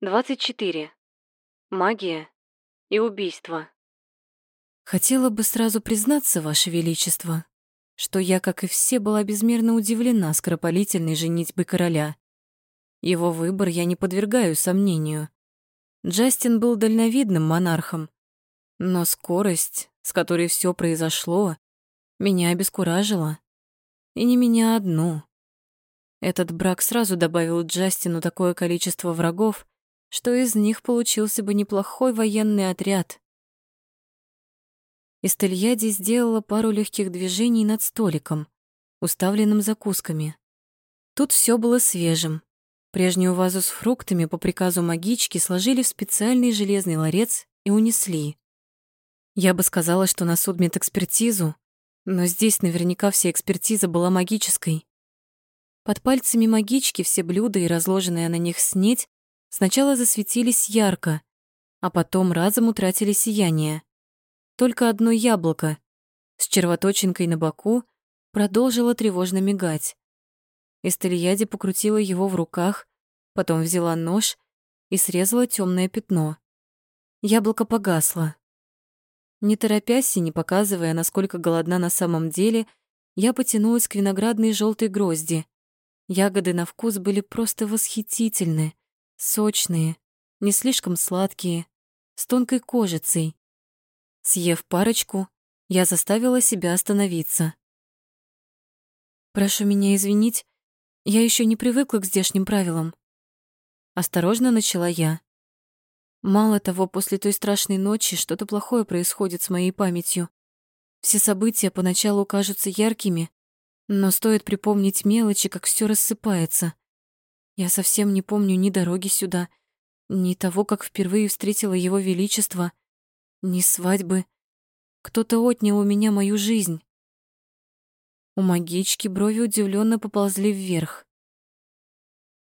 24. Магия и убийство. Хотела бы сразу признаться, Ваше Величество, что я, как и все, была безмерно удивлена скоропалительной женитьбой короля. Его выбор я не подвергаю сомнению. Джастин был дальновидным монархом, но скорость, с которой все произошло, меня обескуражила. И не меня одну. Этот брак сразу добавил Джастину такое количество врагов, что из них получился бы неплохой военный отряд. Истельяди сделала пару легких движений над столиком, уставленным закусками. Тут все было свежим. Прежнюю вазу с фруктами по приказу магички сложили в специальный железный ларец и унесли. Я бы сказала, что на судмедэкспертизу, но здесь наверняка вся экспертиза была магической. Под пальцами магички все блюда и разложенная на них снеть Сначала засветились ярко, а потом разом утратили сияние. Только одно яблоко с червоточинкой на боку продолжило тревожно мигать. Эстельяди покрутила его в руках, потом взяла нож и срезала темное пятно. Яблоко погасло. Не торопясь и не показывая, насколько голодна на самом деле, я потянулась к виноградной желтой грозди. Ягоды на вкус были просто восхитительны. Сочные, не слишком сладкие, с тонкой кожицей. Съев парочку, я заставила себя остановиться. «Прошу меня извинить, я еще не привыкла к здешним правилам». Осторожно начала я. Мало того, после той страшной ночи что-то плохое происходит с моей памятью. Все события поначалу кажутся яркими, но стоит припомнить мелочи, как все рассыпается. Я совсем не помню ни дороги сюда, ни того, как впервые встретила его величество, ни свадьбы. Кто-то отнял у меня мою жизнь. У магички брови удивленно поползли вверх.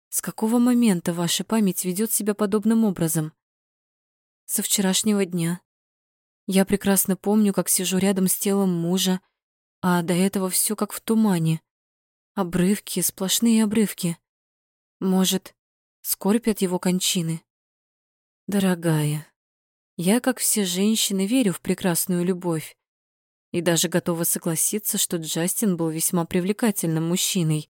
С какого момента ваша память ведет себя подобным образом? Со вчерашнего дня. Я прекрасно помню, как сижу рядом с телом мужа, а до этого все как в тумане. Обрывки, сплошные обрывки. Может, скорбь от его кончины? Дорогая, я, как все женщины, верю в прекрасную любовь и даже готова согласиться, что Джастин был весьма привлекательным мужчиной.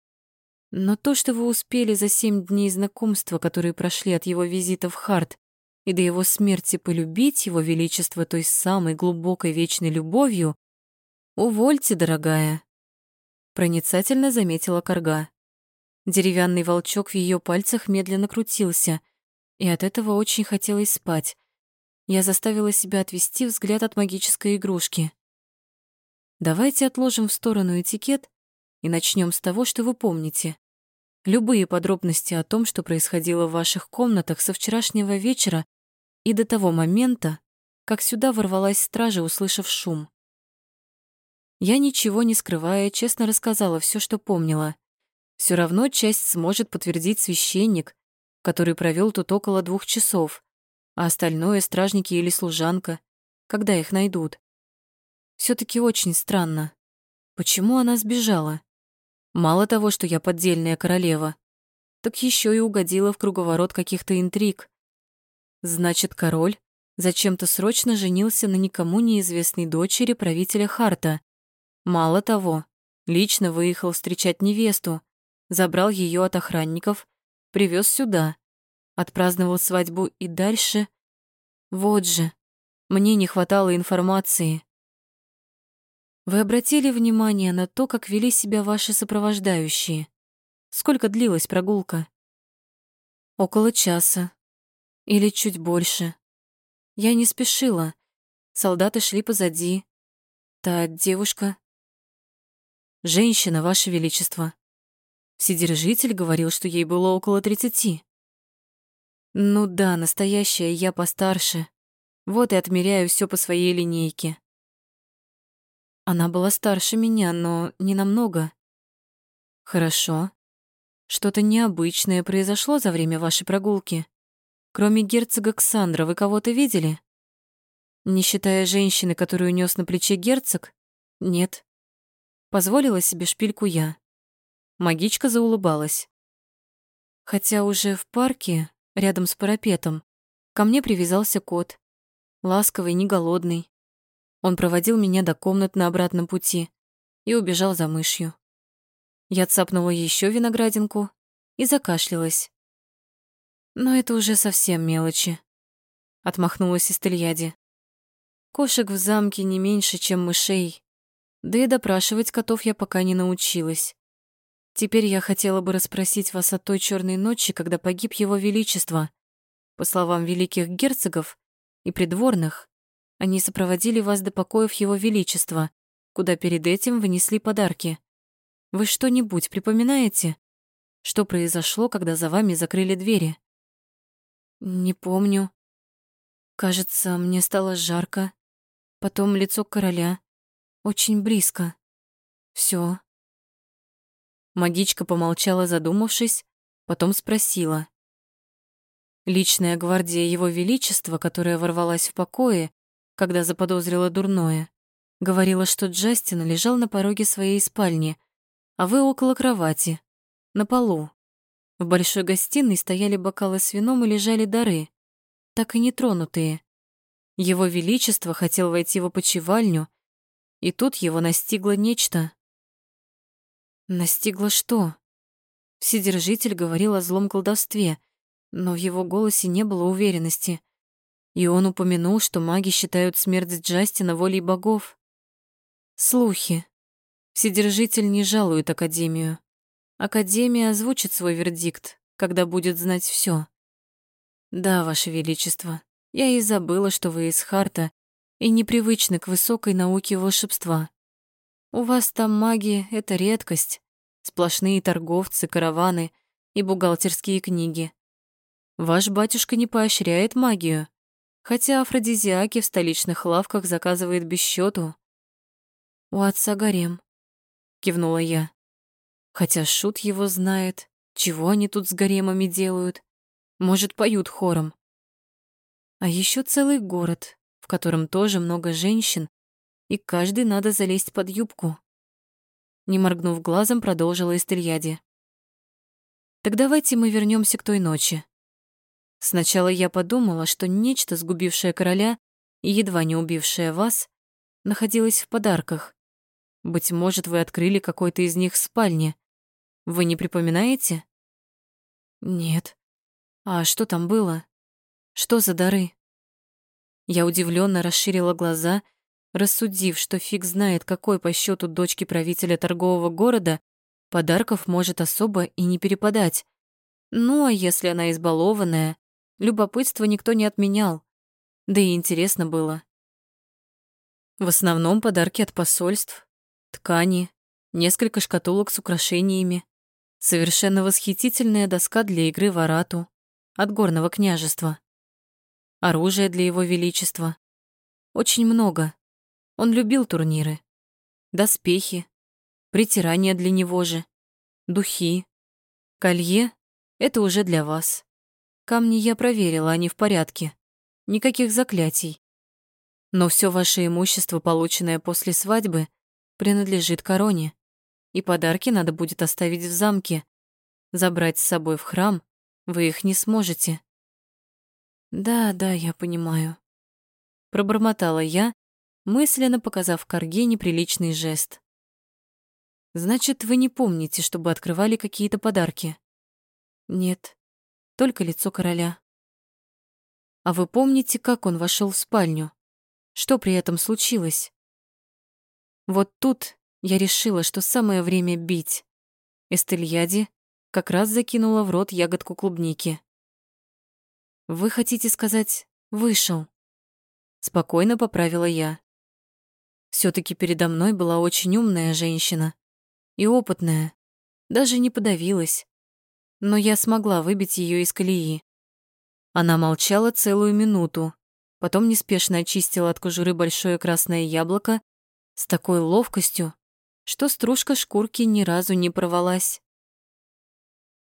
Но то, что вы успели за семь дней знакомства, которые прошли от его визита в Харт и до его смерти полюбить его величество той самой глубокой вечной любовью, увольте, дорогая, проницательно заметила Карга. Деревянный волчок в ее пальцах медленно крутился, и от этого очень хотелось спать. Я заставила себя отвести взгляд от магической игрушки. Давайте отложим в сторону этикет и начнем с того, что вы помните. Любые подробности о том, что происходило в ваших комнатах со вчерашнего вечера и до того момента, как сюда ворвалась стража, услышав шум. Я, ничего не скрывая, честно рассказала все, что помнила. Все равно часть сможет подтвердить священник, который провел тут около двух часов, а остальное — стражники или служанка, когда их найдут. все таки очень странно. Почему она сбежала? Мало того, что я поддельная королева, так еще и угодила в круговорот каких-то интриг. Значит, король зачем-то срочно женился на никому неизвестной дочери правителя Харта. Мало того, лично выехал встречать невесту, забрал ее от охранников, привез сюда, отпраздновал свадьбу и дальше... Вот же, мне не хватало информации. Вы обратили внимание на то, как вели себя ваши сопровождающие? Сколько длилась прогулка? Около часа. Или чуть больше. Я не спешила. Солдаты шли позади. Та девушка... Женщина, ваше величество. Вседержитель говорил, что ей было около тридцати. Ну да, настоящая я постарше. Вот и отмеряю все по своей линейке. Она была старше меня, но не намного. Хорошо. Что-то необычное произошло за время вашей прогулки. Кроме герцога Ксандра, вы кого-то видели? Не считая женщины, которую нес на плече герцог? Нет. Позволила себе шпильку я. Магичка заулыбалась. Хотя уже в парке рядом с парапетом, ко мне привязался кот, ласковый, не голодный. Он проводил меня до комнат на обратном пути и убежал за мышью. Я цапнула еще виноградинку и закашлялась. Но это уже совсем мелочи. Отмахнулась Истельяди. Кошек в замке не меньше, чем мышей. Да и допрашивать котов я пока не научилась. Теперь я хотела бы расспросить вас о той черной ночи, когда погиб его величество. По словам великих герцогов и придворных, они сопроводили вас до покоев его величества, куда перед этим вынесли подарки. Вы что-нибудь припоминаете? Что произошло, когда за вами закрыли двери? Не помню. Кажется, мне стало жарко. Потом лицо короля. Очень близко. Все. Магичка помолчала, задумавшись, потом спросила. Личная гвардия Его Величества, которая ворвалась в покое, когда заподозрила дурное, говорила, что Джастин лежал на пороге своей спальни, а вы около кровати, на полу. В большой гостиной стояли бокалы с вином и лежали дары, так и нетронутые. Его Величество хотел войти в опочивальню, и тут его настигло нечто. Настигло что? Вседержитель говорил о злом колдовстве, но в его голосе не было уверенности. И он упомянул, что маги считают смерть Джастина волей богов. Слухи. Вседержитель не жалует Академию. Академия озвучит свой вердикт, когда будет знать все. Да, Ваше Величество, я и забыла, что вы из Харта и непривычны к высокой науке волшебства. У вас там маги — это редкость. Сплошные торговцы, караваны и бухгалтерские книги. Ваш батюшка не поощряет магию, хотя афродизиаки в столичных лавках заказывает без счету. «У отца гарем», — кивнула я. Хотя шут его знает, чего они тут с гаремами делают. Может, поют хором. А еще целый город, в котором тоже много женщин и каждый надо залезть под юбку. Не моргнув глазом, продолжила Истельяди. Так давайте мы вернемся к той ночи. Сначала я подумала, что нечто, сгубившее короля и едва не убившее вас, находилось в подарках. Быть может, вы открыли какой-то из них в спальне. Вы не припоминаете? Нет. А что там было? Что за дары? Я удивленно расширила глаза рассудив, что фиг знает, какой по счету дочки правителя торгового города подарков может особо и не перепадать. Ну, а если она избалованная, любопытство никто не отменял. Да и интересно было. В основном подарки от посольств, ткани, несколько шкатулок с украшениями, совершенно восхитительная доска для игры в арату от горного княжества, оружие для его величества. Очень много. Он любил турниры. Доспехи, притирания для него же, духи, колье — это уже для вас. Камни я проверила, они в порядке. Никаких заклятий. Но все ваше имущество, полученное после свадьбы, принадлежит короне, и подарки надо будет оставить в замке. Забрать с собой в храм вы их не сможете. Да, да, я понимаю. Пробормотала я, мысленно показав Карге неприличный жест. «Значит, вы не помните, чтобы открывали какие-то подарки?» «Нет, только лицо короля». «А вы помните, как он вошел в спальню? Что при этом случилось?» Вот тут я решила, что самое время бить. Эстельяди как раз закинула в рот ягодку клубники. «Вы хотите сказать, вышел?» Спокойно поправила я все таки передо мной была очень умная женщина и опытная, даже не подавилась. Но я смогла выбить ее из колеи. Она молчала целую минуту, потом неспешно очистила от кожуры большое красное яблоко с такой ловкостью, что стружка шкурки ни разу не порвалась.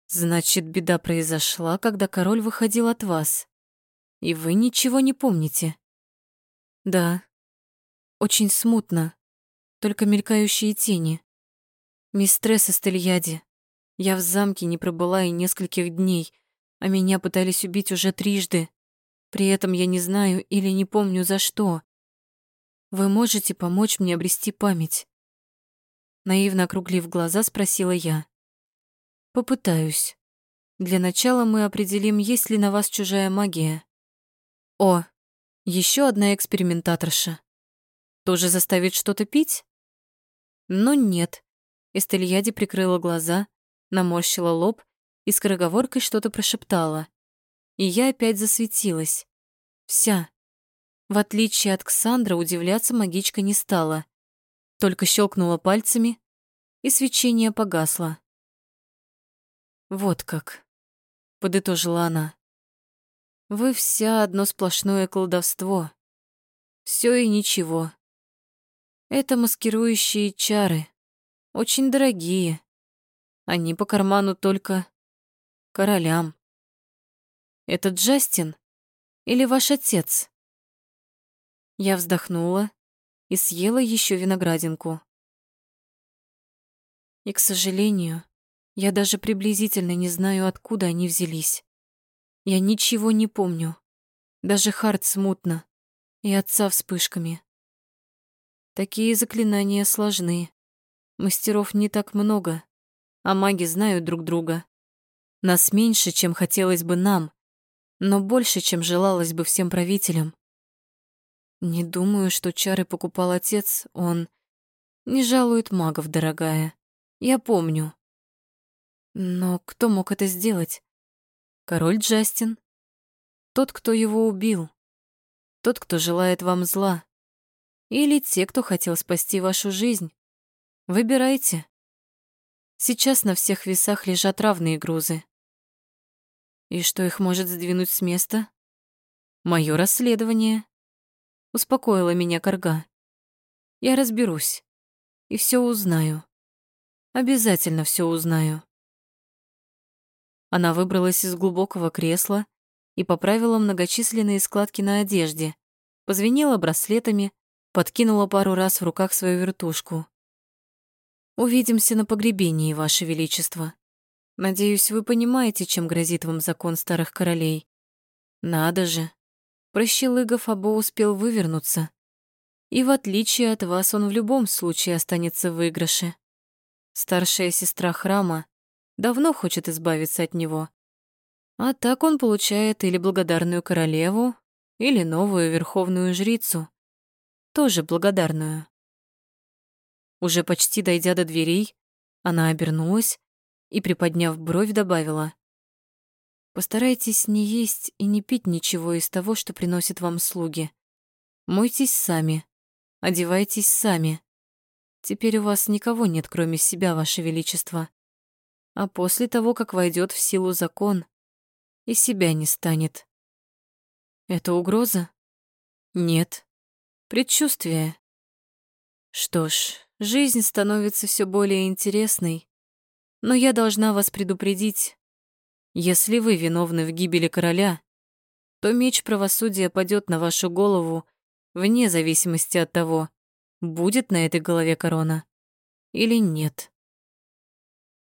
Значит, беда произошла, когда король выходил от вас. И вы ничего не помните. Да, очень смутно, только мелькающие тени. Мистресс Эстельяди, я в замке не пробыла и нескольких дней, А меня пытались убить уже трижды. При этом я не знаю или не помню за что. Вы можете помочь мне обрести память?» Наивно округлив глаза, спросила я. «Попытаюсь. Для начала мы определим, есть ли на вас чужая магия. О, еще одна экспериментаторша. Тоже заставит что-то пить? Но нет. Эстельяди прикрыла глаза, наморщила лоб и скороговоркой что-то прошептала. И я опять засветилась. Вся. В отличие от Ксандра, удивляться магичка не стала. Только щелкнула пальцами, и свечение погасло. «Вот как», — подытожила она. «Вы вся одно сплошное колдовство. Все и ничего. Это маскирующие чары, очень дорогие. Они по карману только королям. Это Джастин или ваш отец?» Я вздохнула и съела еще виноградинку. И, к сожалению, я даже приблизительно не знаю, откуда они взялись. Я ничего не помню. Даже Харт смутно. И отца вспышками. Такие заклинания сложны. Мастеров не так много, а маги знают друг друга. Нас меньше, чем хотелось бы нам, но больше, чем желалось бы всем правителям. Не думаю, что чары покупал отец, он... Не жалует магов, дорогая. Я помню. Но кто мог это сделать? Король Джастин. Тот, кто его убил. Тот, кто желает вам зла. Или те, кто хотел спасти вашу жизнь. Выбирайте. Сейчас на всех весах лежат равные грузы. И что их может сдвинуть с места? Мое расследование. Успокоила меня Карга. Я разберусь и все узнаю. Обязательно все узнаю. Она выбралась из глубокого кресла и поправила многочисленные складки на одежде, позвенела браслетами, подкинула пару раз в руках свою вертушку. «Увидимся на погребении, Ваше Величество. Надеюсь, вы понимаете, чем грозит вам закон старых королей. Надо же, Прощелыгов Або успел вывернуться. И в отличие от вас, он в любом случае останется в выигрыше. Старшая сестра храма давно хочет избавиться от него. А так он получает или благодарную королеву, или новую верховную жрицу. Тоже благодарную. Уже почти дойдя до дверей, она обернулась и, приподняв бровь, добавила. Постарайтесь не есть и не пить ничего из того, что приносят вам слуги. Мойтесь сами, одевайтесь сами. Теперь у вас никого нет, кроме себя, ваше величество. А после того, как войдет в силу закон, и себя не станет. Это угроза? Нет. Предчувствие. Что ж, жизнь становится все более интересной. Но я должна вас предупредить, если вы виновны в гибели короля, то меч правосудия падет на вашу голову вне зависимости от того, будет на этой голове корона или нет.